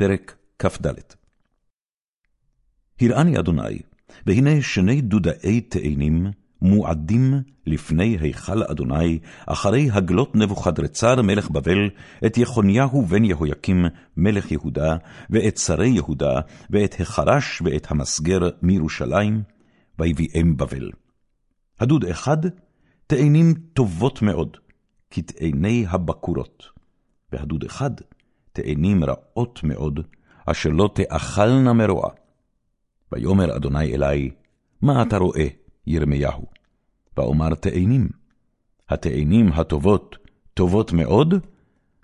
פרק כ"ד הראני אדוני, והנה שני דודאי תאנים מועדים לפני היכל אדוני, אחרי הגלות נבוכדרצר מלך בבל, את יחוניהו בן יהויקים מלך יהודה, ואת שרי יהודה, ואת החרש ואת המסגר מירושלים, ויביאם בבל. הדוד אחד, תאנים טובות מאוד, כתאני הבקורות, והדוד אחד, תאנים רעות מאוד, אשר לא תאכלנה מרוע. ויאמר אדוני אלי, מה אתה רואה, ירמיהו? ואומר תאנים. התאנים הטובות, טובות מאוד,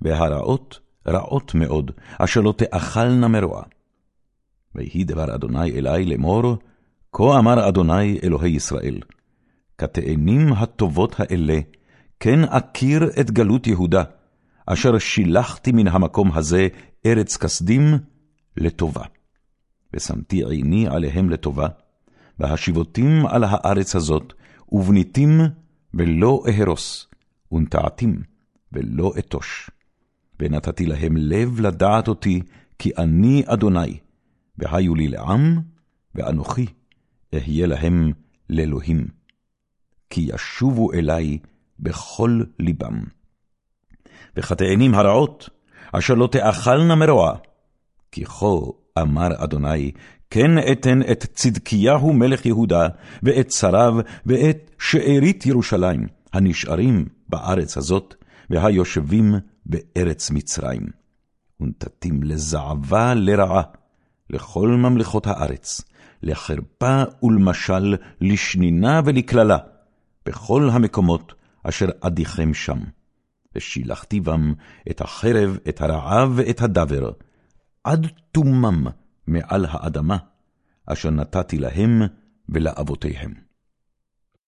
והרעות, רעות מאוד, אשר לא תאכלנה מרוע. ויהי דבר אדוני אלי לאמור, כה אמר אדוני אלוהי ישראל, כתאנים הטובות האלה, כן אכיר את גלות יהודה, אשר שילחתי מן המקום הזה ארץ כסדים לטובה. ושמתי עיני עליהם לטובה, והשיבותים על הארץ הזאת, ובניתים ולא אהרוס, ונטעתים ולא אתוש. ונתתי להם לב לדעת אותי, כי אני אדוני, והיו לי לעם, ואנוכי אהיה להם לאלוהים. כי ישובו אלי בכל ליבם. וחטאינים הרעות, אשר לא תאכלנה מרוע. כי כה אמר אדוני, כן אתן את צדקיהו מלך יהודה, ואת שריו, ואת שארית ירושלים, הנשארים בארץ הזאת, והיושבים בארץ מצרים. ונתתים לזעבה לרעה, לכל ממלכות הארץ, לחרפה ולמשל, לשנינה ולקללה, בכל המקומות אשר אדיכם שם. ושילחתי בם את החרב, את הרעב ואת הדבר, עד תומם מעל האדמה, אשר נתתי להם ולאבותיהם.